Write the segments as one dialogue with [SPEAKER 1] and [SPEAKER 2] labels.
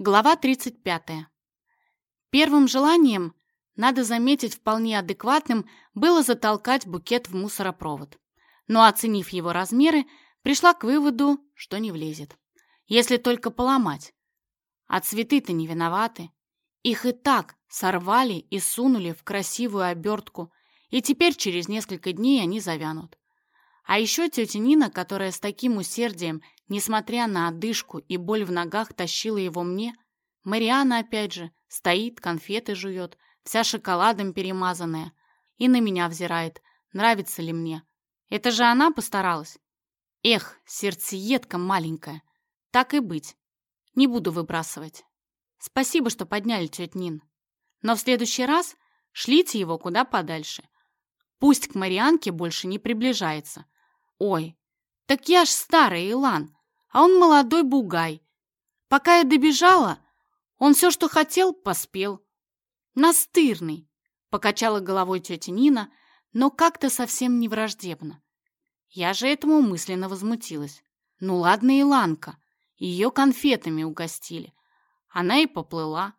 [SPEAKER 1] Глава 35. Первым желанием, надо заметить вполне адекватным, было затолкать букет в мусоропровод. Но, оценив его размеры, пришла к выводу, что не влезет. Если только поломать. А цветы-то не виноваты. Их и так сорвали и сунули в красивую обертку, и теперь через несколько дней они завянут. А еще тетя Нина, которая с таким усердием, несмотря на одышку и боль в ногах, тащила его мне. Мариана, опять же, стоит, конфеты жует, вся шоколадом перемазанная, и на меня взирает, нравится ли мне. Это же она постаралась. Эх, сердцеедка маленькая. Так и быть. Не буду выбрасывать. Спасибо, что подняли тетя Нин. Но в следующий раз шлите его куда подальше. Пусть к Марианке больше не приближается. Ой, так я ж старый Илан, а он молодой бугай. Пока я добежала, он все, что хотел, поспел. Настырный, покачала головой тетя Нина, но как-то совсем не враждебно. Я же этому мысленно возмутилась. Ну ладно, Иланка, ее конфетами угостили. Она и поплыла.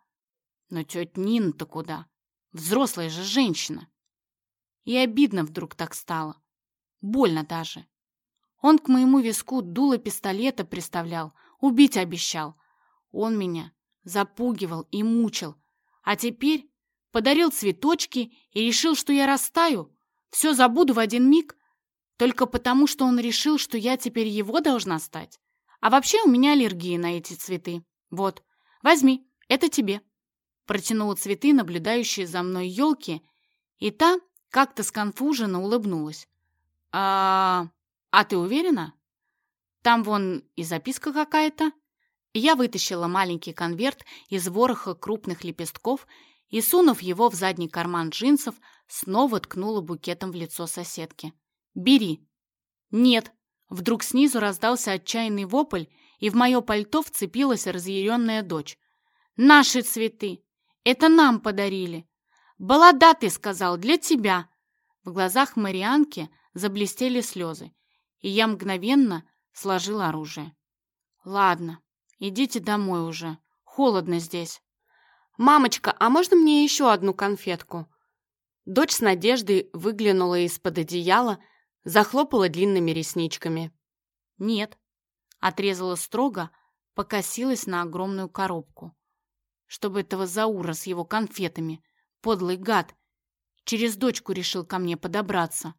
[SPEAKER 1] Но тетя Нина-то куда? Взрослая же женщина. И обидно вдруг так стало. Больно даже. Он к моему виску дуло пистолета приставлял, убить обещал. Он меня запугивал и мучил. А теперь подарил цветочки и решил, что я растаю. Все забуду в один миг. Только потому, что он решил, что я теперь его должна стать. А вообще у меня аллергия на эти цветы. Вот, возьми, это тебе. Протянула цветы, наблюдающие за мной елки, и та как-то сконфуженно улыбнулась. А, а ты уверена? Там вон и записка какая-то. Я вытащила маленький конверт из вороха крупных лепестков и, сунув его в задний карман джинсов, снова ткнула букетом в лицо соседки. «Бери!» «Нет!» Вдруг снизу раздался отчаянный вопль, и в мое пальто вцепилась разъяренная дочь. «Наши цветы! Это нам подарили!» «Балада, ты сказал, для тебя!» В глазах Марианки заблестели слезы, и я мгновенно сложила оружие. «Ладно, идите домой уже, холодно здесь». «Мамочка, а можно мне еще одну конфетку?» Дочь с надеждой выглянула из-под одеяла, захлопала длинными ресничками. «Нет», — отрезала строго, покосилась на огромную коробку. Чтобы этого Заура с его конфетами, подлый гад, через дочку решил ко мне подобраться.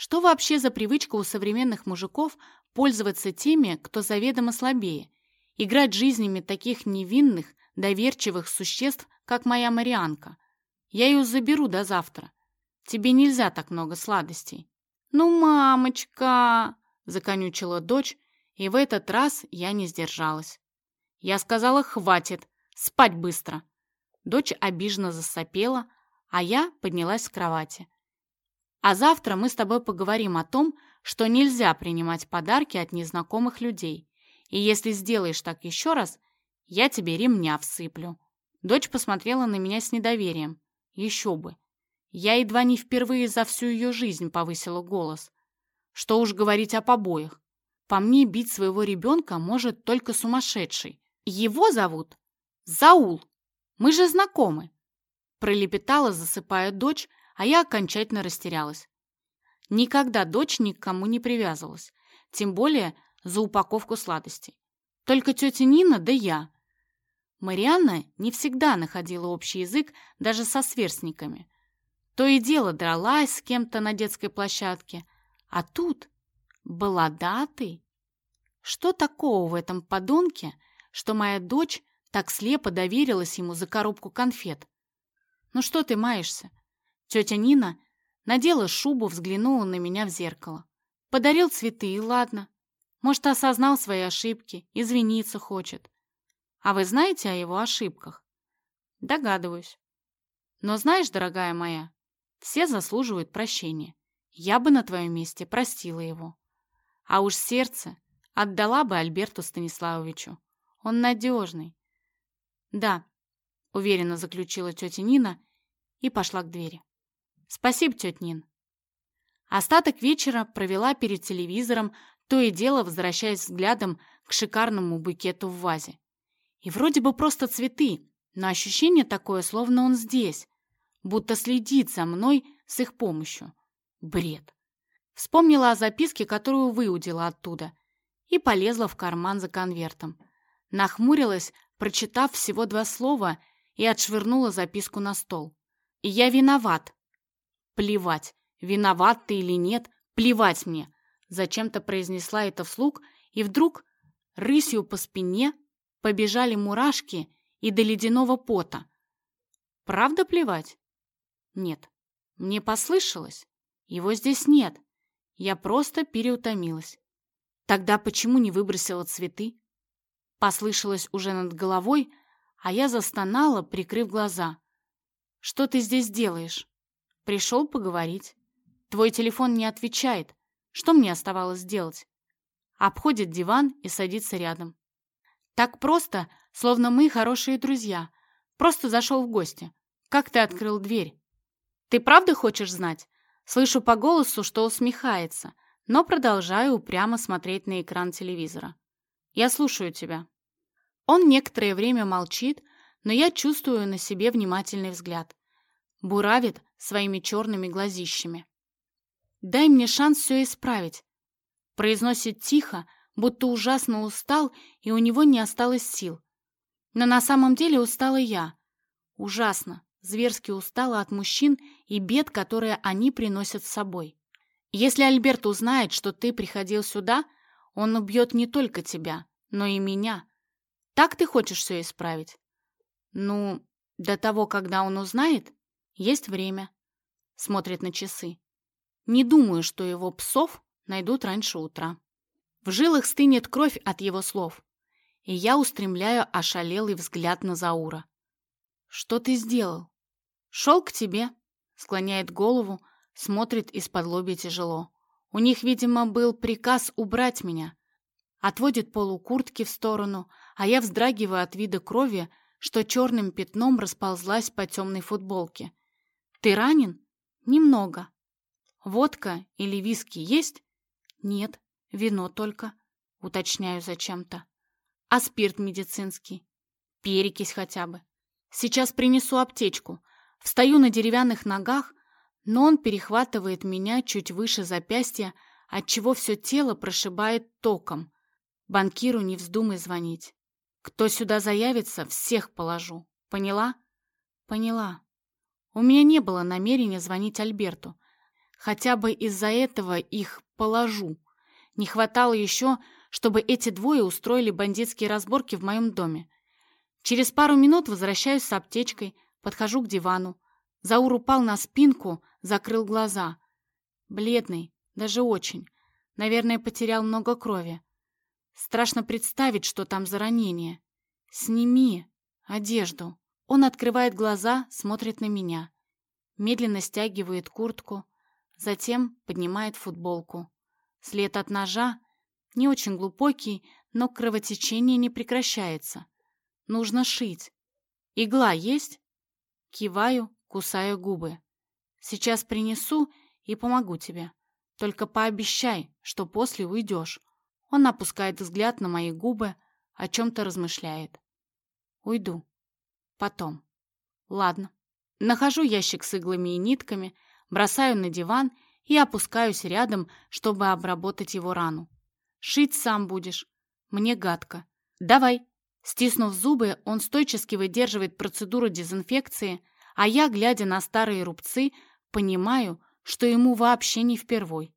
[SPEAKER 1] Что вообще за привычка у современных мужиков пользоваться теми, кто заведомо слабее, играть жизнями таких невинных, доверчивых существ, как моя Марианка? Я ее заберу до завтра. Тебе нельзя так много сладостей. Ну, мамочка, законючила дочь, и в этот раз я не сдержалась. Я сказала, хватит, спать быстро. Дочь обиженно засопела, а я поднялась с кровати. А завтра мы с тобой поговорим о том, что нельзя принимать подарки от незнакомых людей. И если сделаешь так еще раз, я тебе ремня всыплю». Дочь посмотрела на меня с недоверием. Еще бы. Я едва не впервые за всю ее жизнь повысила голос. Что уж говорить о побоях. По мне бить своего ребенка может только сумасшедший. Его зовут Заул. Мы же знакомы. Пролепетала, засыпая дочь, а я окончательно растерялась. Никогда дочь ни к кому не привязывалась, тем более за упаковку сладостей. Только тетя Нина да я. Марианна не всегда находила общий язык даже со сверстниками. То и дело дралась с кем-то на детской площадке, а тут была даты. Что такого в этом подонке, что моя дочь так слепо доверилась ему за коробку конфет? Ну что ты маешься? Тетя Нина надела шубу, взглянула на меня в зеркало. Подарил цветы, и ладно. Может, осознал свои ошибки, извиниться хочет. А вы знаете о его ошибках? Догадываюсь. Но знаешь, дорогая моя, все заслуживают прощения. Я бы на твоем месте простила его. А уж сердце отдала бы Альберту Станиславовичу. Он надежный. Да, уверенно заключила тетя Нина и пошла к двери. Спасибо, тетя Нин. Остаток вечера провела перед телевизором, то и дело возвращаясь взглядом к шикарному букету в вазе. И вроде бы просто цветы, но ощущение такое, словно он здесь, будто следит за мной с их помощью. Бред. Вспомнила о записке, которую выудила оттуда, и полезла в карман за конвертом. Нахмурилась, прочитав всего два слова, и отшвырнула записку на стол. «Я виноват». Плевать, виноват ты или нет, плевать мне. Зачем-то произнесла это вслух, и вдруг рысью по спине побежали мурашки и до ледяного пота. Правда плевать? Нет. Мне послышалось. Его здесь нет. Я просто переутомилась. Тогда почему не выбросила цветы? Послышалось уже над головой, а я застонала, прикрыв глаза. «Что ты здесь делаешь?» «Пришел поговорить. Твой телефон не отвечает. Что мне оставалось делать?» Обходит диван и садится рядом. Так просто, словно мы хорошие друзья. Просто зашел в гости. Как ты открыл дверь? Ты правда хочешь знать? Слышу по голосу, что усмехается, но продолжаю упрямо смотреть на экран телевизора. Я слушаю тебя. Он некоторое время молчит, но я чувствую на себе внимательный взгляд. Буравит своими черными глазищами. «Дай мне шанс все исправить», — произносит тихо, будто ужасно устал, и у него не осталось сил. Но на самом деле устала я. Ужасно, зверски устала от мужчин и бед, которые они приносят с собой. Если Альберт узнает, что ты приходил сюда, он убьет не только тебя, но и меня. Так ты хочешь все исправить? Ну, до того, когда он узнает, есть время. Смотрит на часы. Не думаю, что его псов найдут раньше утра. В жилах стынет кровь от его слов, и я устремляю ошалелый взгляд на Заура. «Что ты сделал?» «Шел к тебе», — склоняет голову, смотрит из-под лобья тяжело. У них, видимо, был приказ убрать меня. Отводит полу куртки в сторону, а я вздрагиваю от вида крови, что черным пятном расползлась по темной футболке. «Ты ранен?» «Немного». «Водка или виски есть?» «Нет». Вино только, уточняю зачем-то. А спирт медицинский? Перекись хотя бы. Сейчас принесу аптечку. Встаю на деревянных ногах, но он перехватывает меня чуть выше запястья, отчего все тело прошибает током. Банкиру не вздумай звонить. Кто сюда заявится, всех положу. Поняла? Поняла. У меня не было намерения звонить Альберту. Хотя бы из-за этого их положу. Не хватало еще, чтобы эти двое устроили бандитские разборки в моем доме. Через пару минут возвращаюсь с аптечкой, подхожу к дивану. Заур упал на спинку, закрыл глаза. Бледный, даже очень. Наверное, потерял много крови. Страшно представить, что там за ранение. «Сними одежду». Он открывает глаза, смотрит на меня. Медленно стягивает куртку, затем поднимает футболку. След от ножа не очень глубокий, но кровотечение не прекращается. Нужно шить. Игла есть? Киваю, кусаю губы. Сейчас принесу и помогу тебе. Только пообещай, что после уйдешь. Он опускает взгляд на мои губы, о чем-то размышляет. Уйду. Потом. Ладно. Нахожу ящик с иглами и нитками, бросаю на диван и опускаюсь рядом, чтобы обработать его рану. «Шить сам будешь. Мне гадко. Давай». Стиснув зубы, он стойчески выдерживает процедуру дезинфекции, а я, глядя на старые рубцы, понимаю, что ему вообще не впервой.